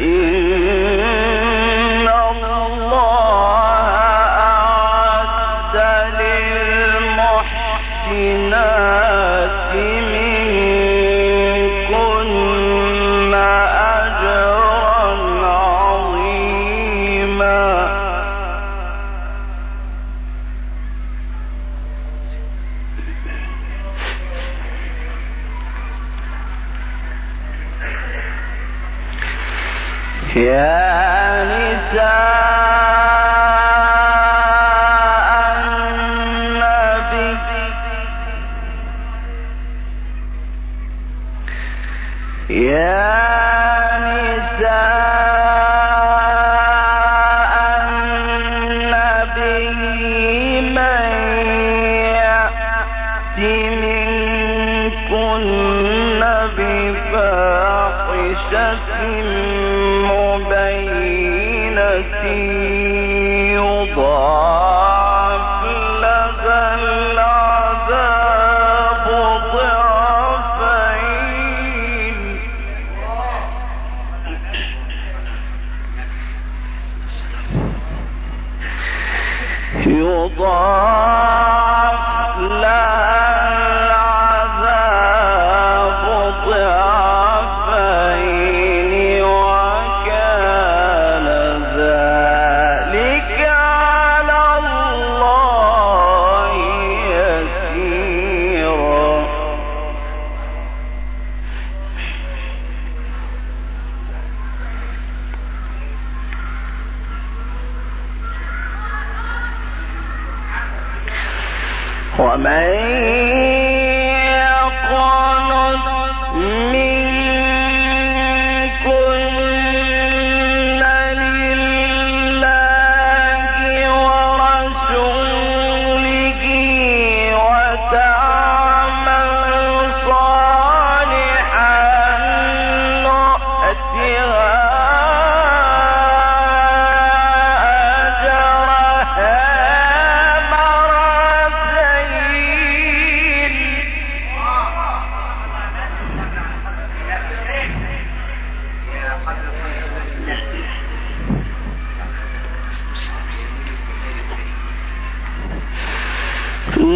إن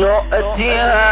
نؤتها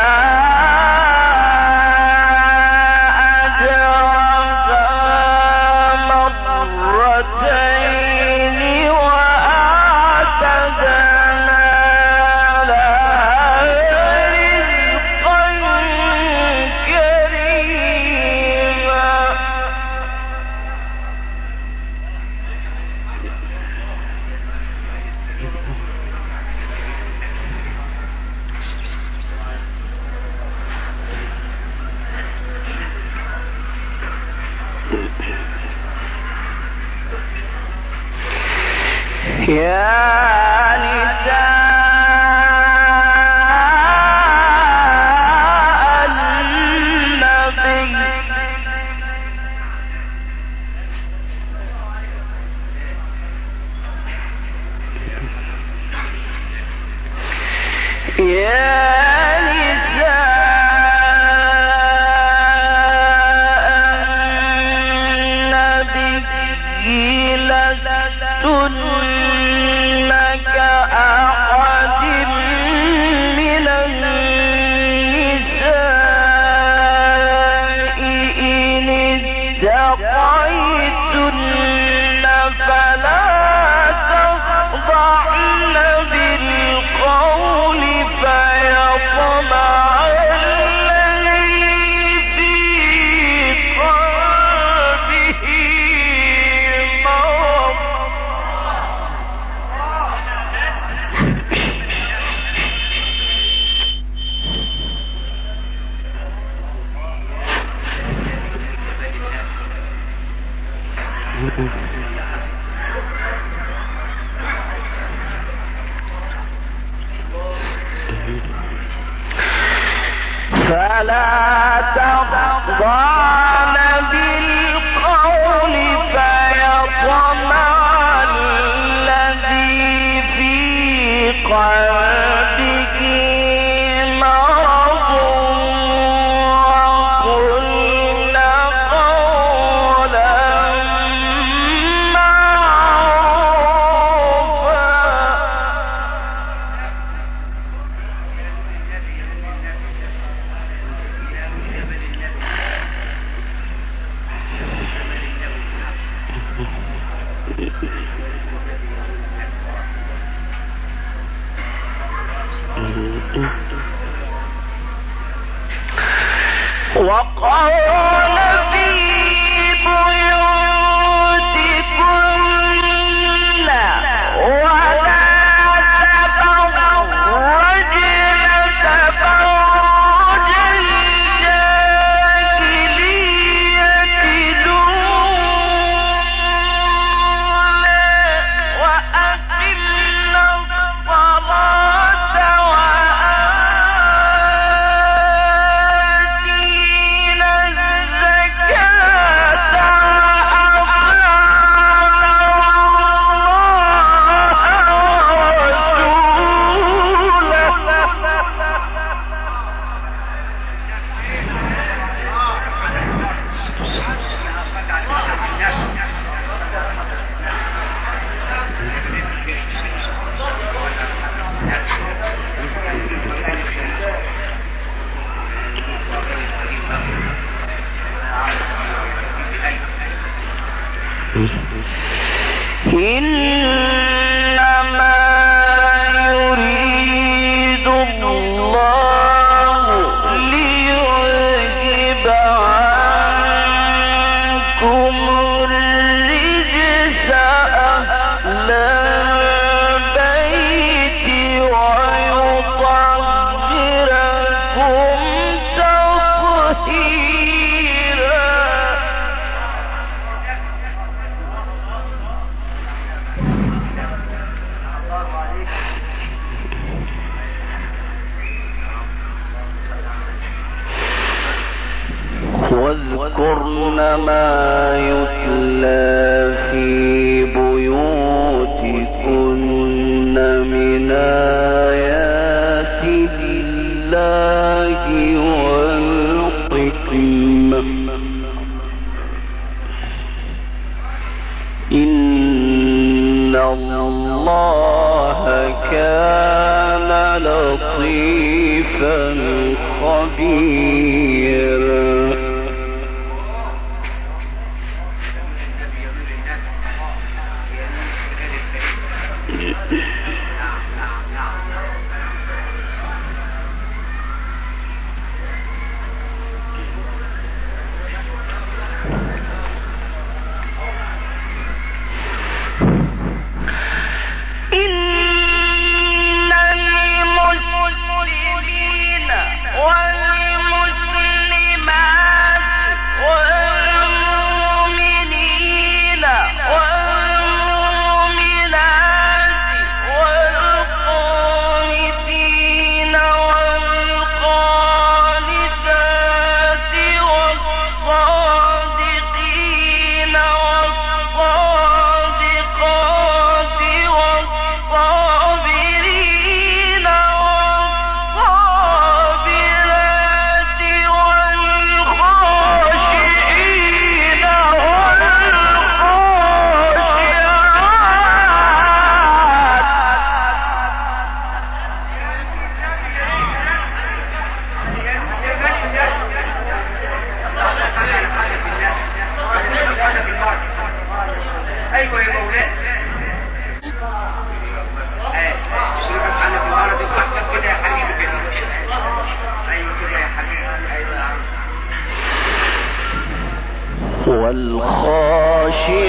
وقال إنما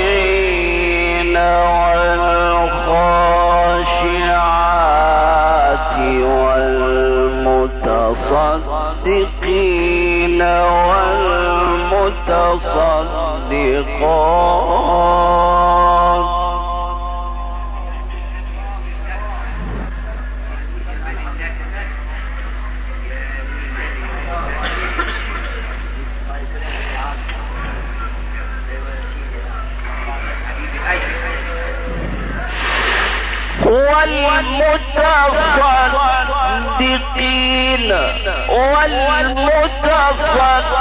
والخاشعين والخاشعات والمتصدقين والمتصدقات والمتصدقين والمتصدقات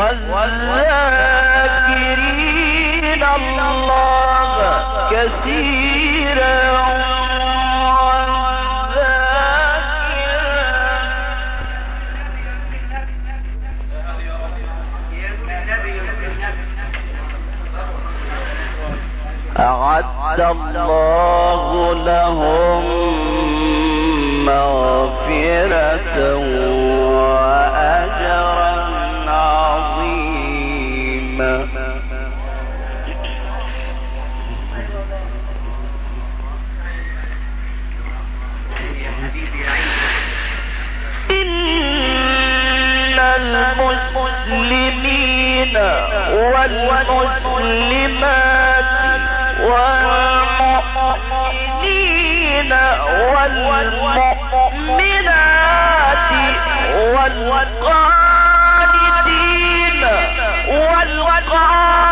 والذاكرين الله كثيرا أعد الله لهم والمسلمات والمؤمنين والمؤمنات والقانتين والقانتين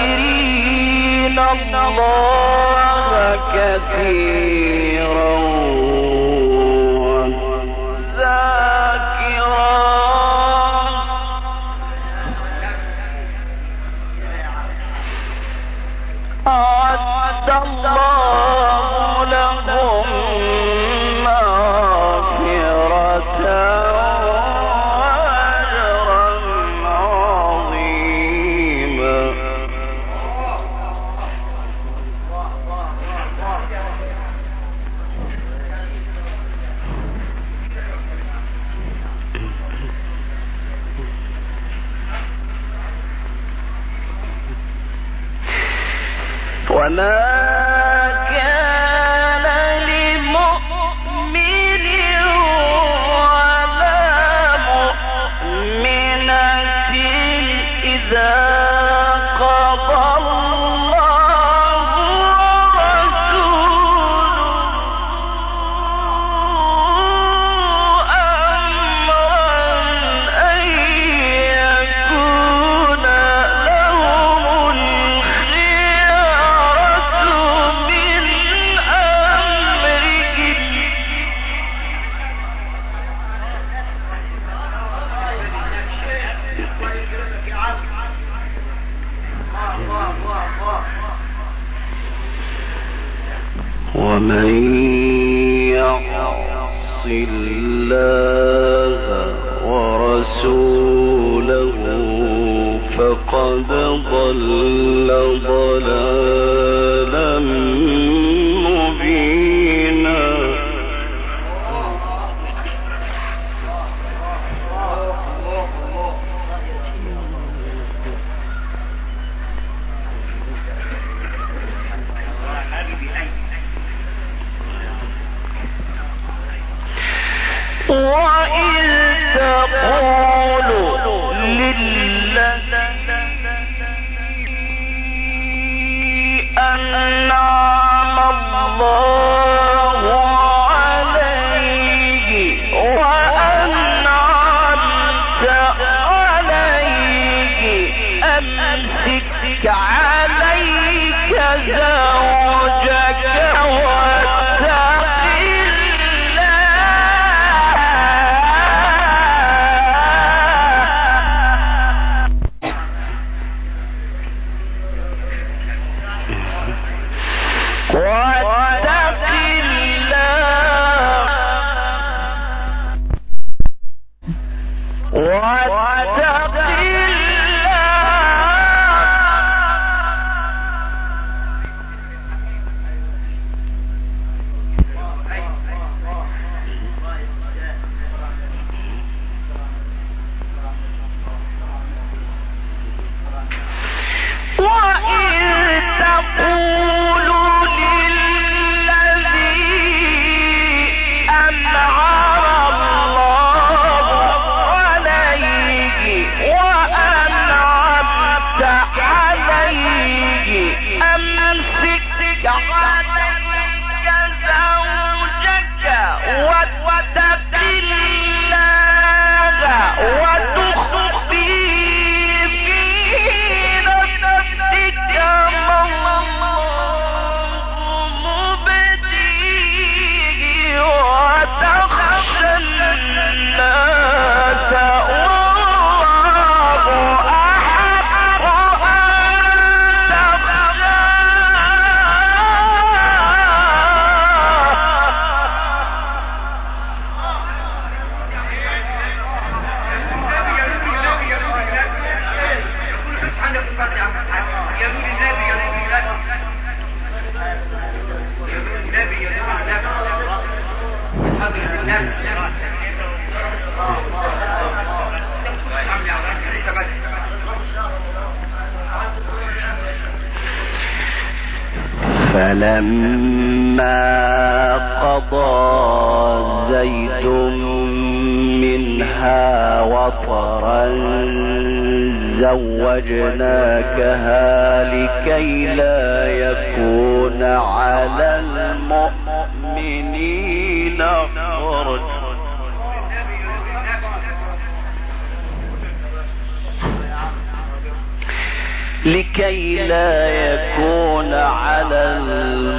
والذاكرين الله كثيرا أمسك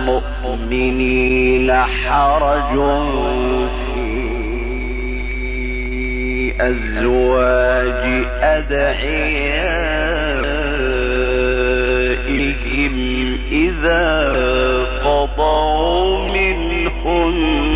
المؤمنين حرج في أزواج أدعيائهم إذا قضوا منهن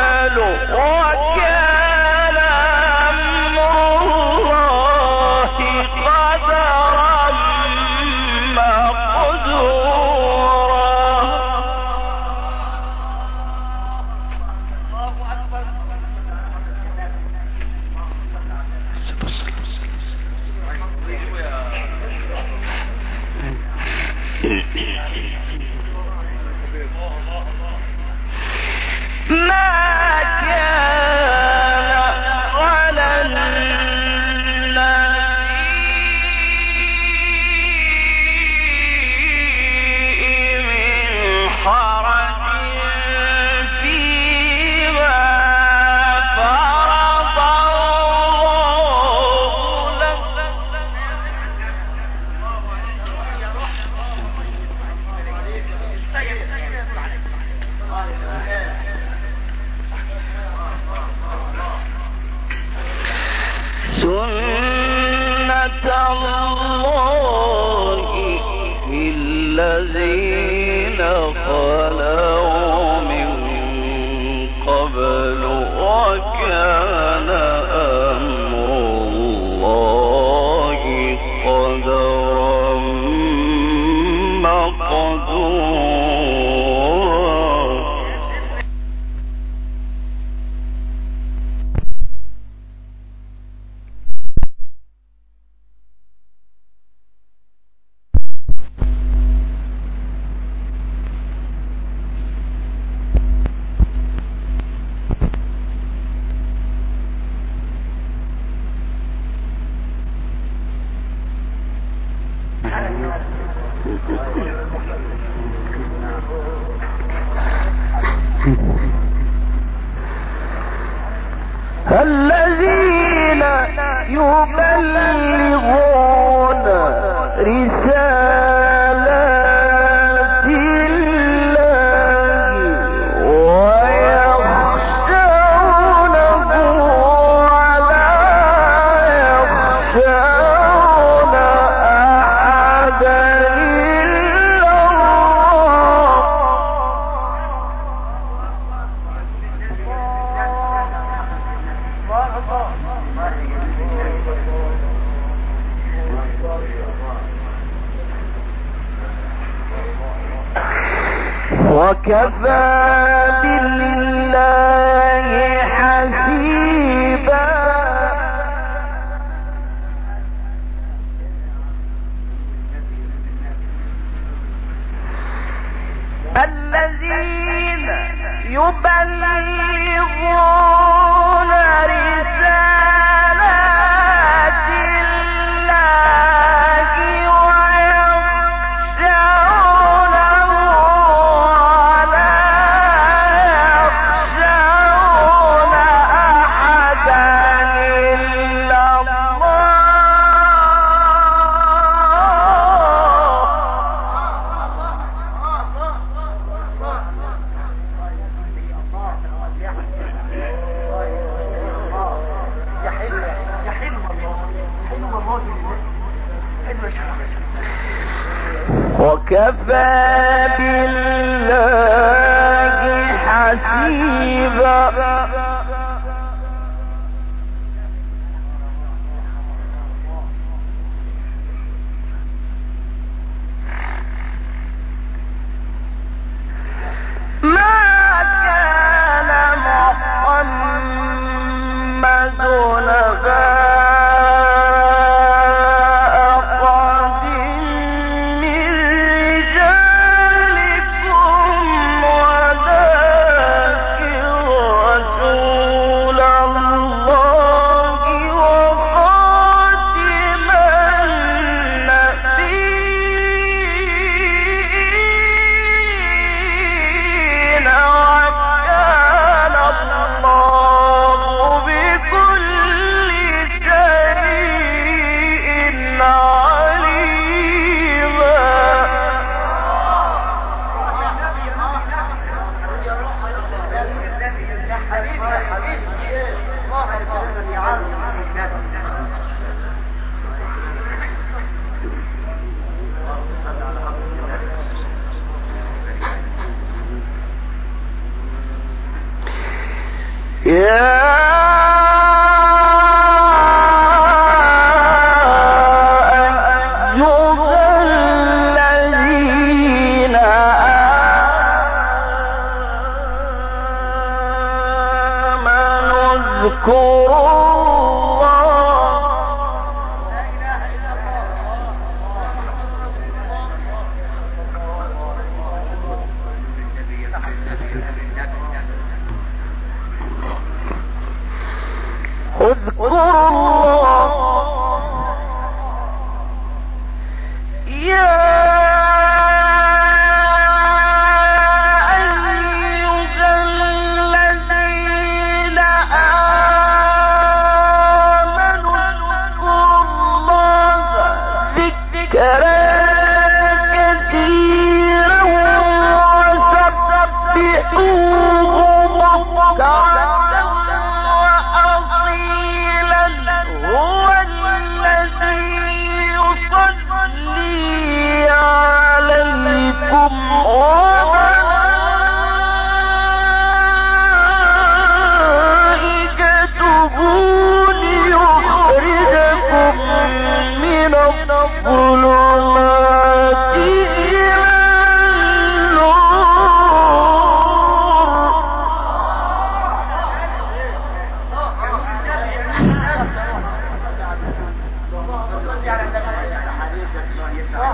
قبل وكفى بالله. وكفى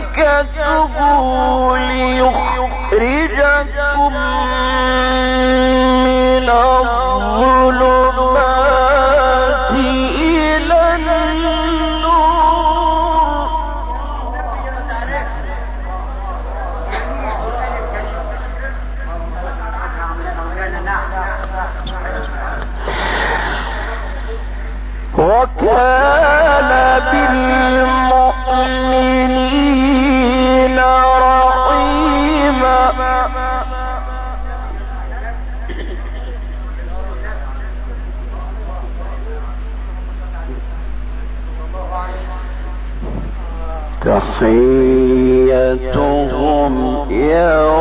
كتبوا ليخرجكم يوم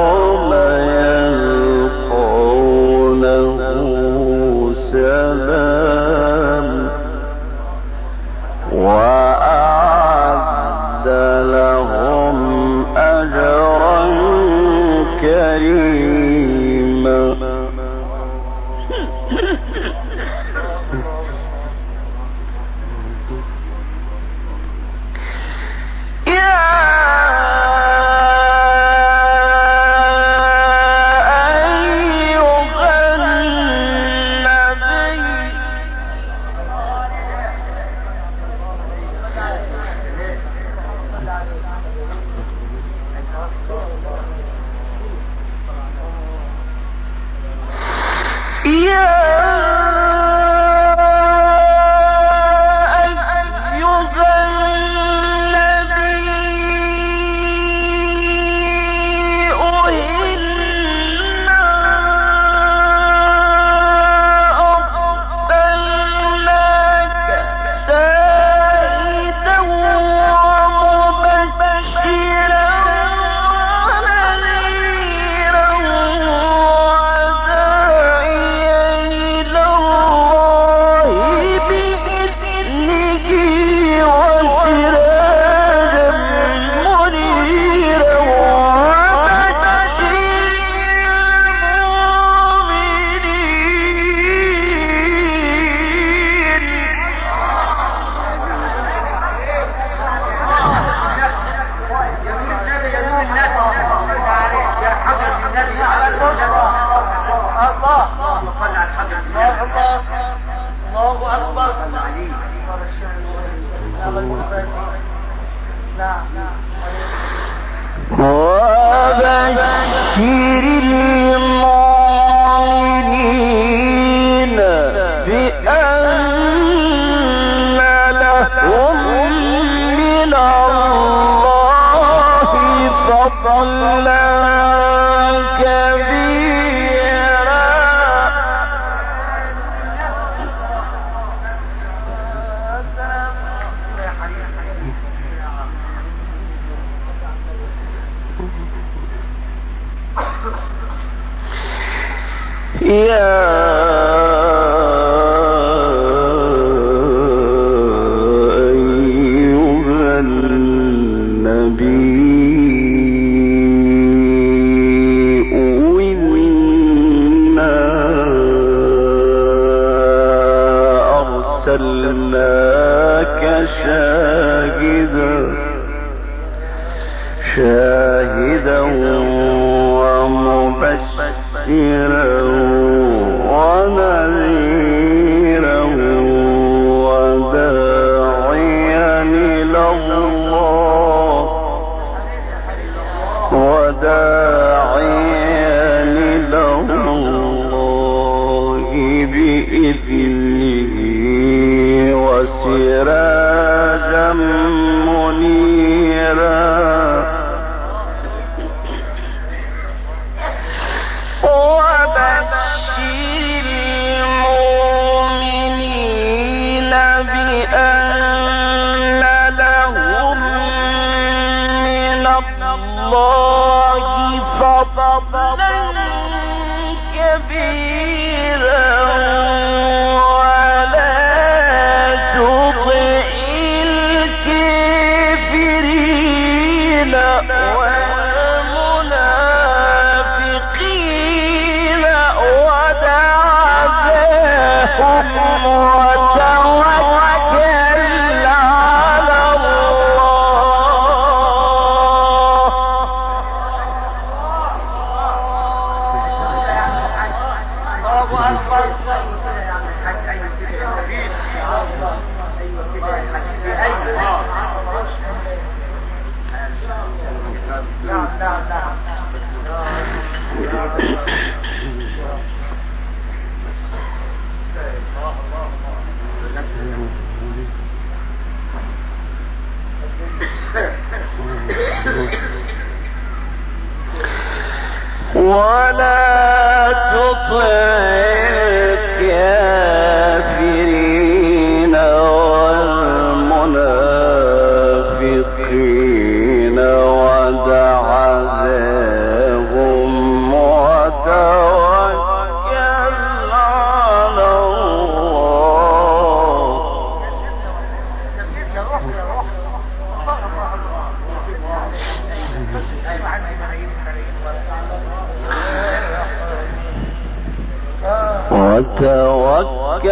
ولا تطع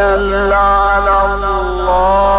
توکل اللہ